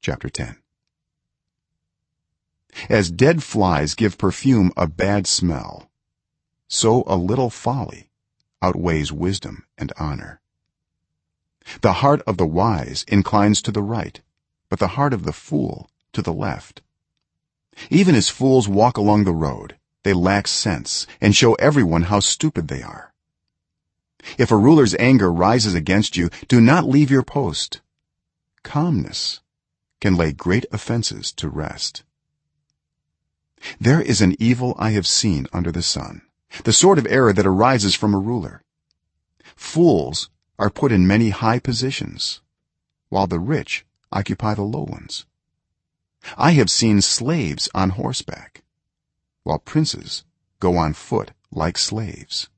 chapter 10 as dead flies give perfume a bad smell so a little folly outweighs wisdom and honor. The heart of the wise inclines to the right but the heart of the fool to the left. Even as fools walk along the road they lack sense and show everyone how stupid they are. If a ruler's anger rises against you do not leave your post. Calmness can lay great offenses to rest. There is an evil i have seen under the sun the sort of error that arises from a ruler. Fools are put in many high positions while the rich occupy the low ones. I have seen slaves on horseback while princes go on foot like slaves.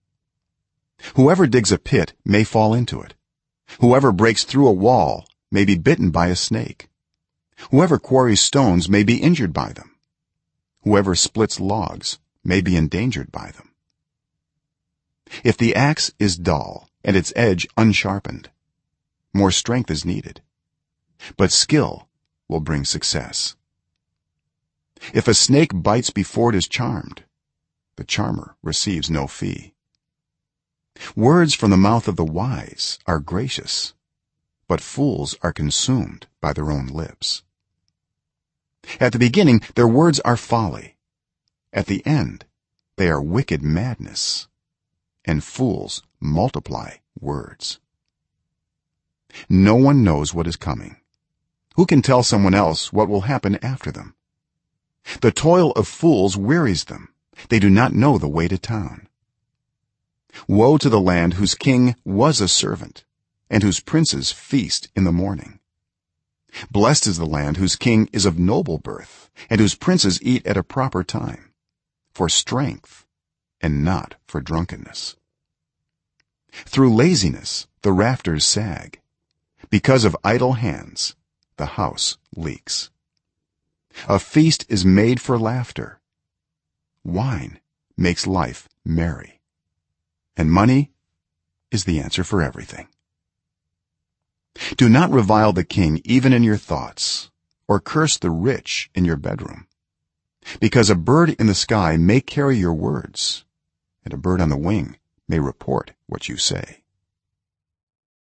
Whoever digs a pit may fall into it. Whoever breaks through a wall may be bitten by a snake whoever quarries stones may be injured by them. Whoever splits logs may be endangered by them. If the axe is dull and its edge unsharpened more strength is needed. But skill will bring success. If a snake bites before it is charmed the charmer receives no fee. Words from the mouth of the wise are gracious but fools are consumed by their own lips at the beginning their words are folly. At the end they are wicked madness and fools multiply words. No one knows what is coming. Who can tell someone else what will happen after them? The toil of fools wearies them. They do not know the way to town. Woe to the land whose king was a servant and whose princes feast in the morning blessed is the land whose king is of noble birth and whose princes eat at a proper time for strength and not for drunkenness. Through laziness the rafters sag. Because of idle hands the house leaks. A feast is made for laughter. Wine makes life merry. And money is the answer for everything do not revile the king even in your thoughts or curse the rich in your bedroom. Because a bird in the sky may carry your words and a bird on the wing may report what you say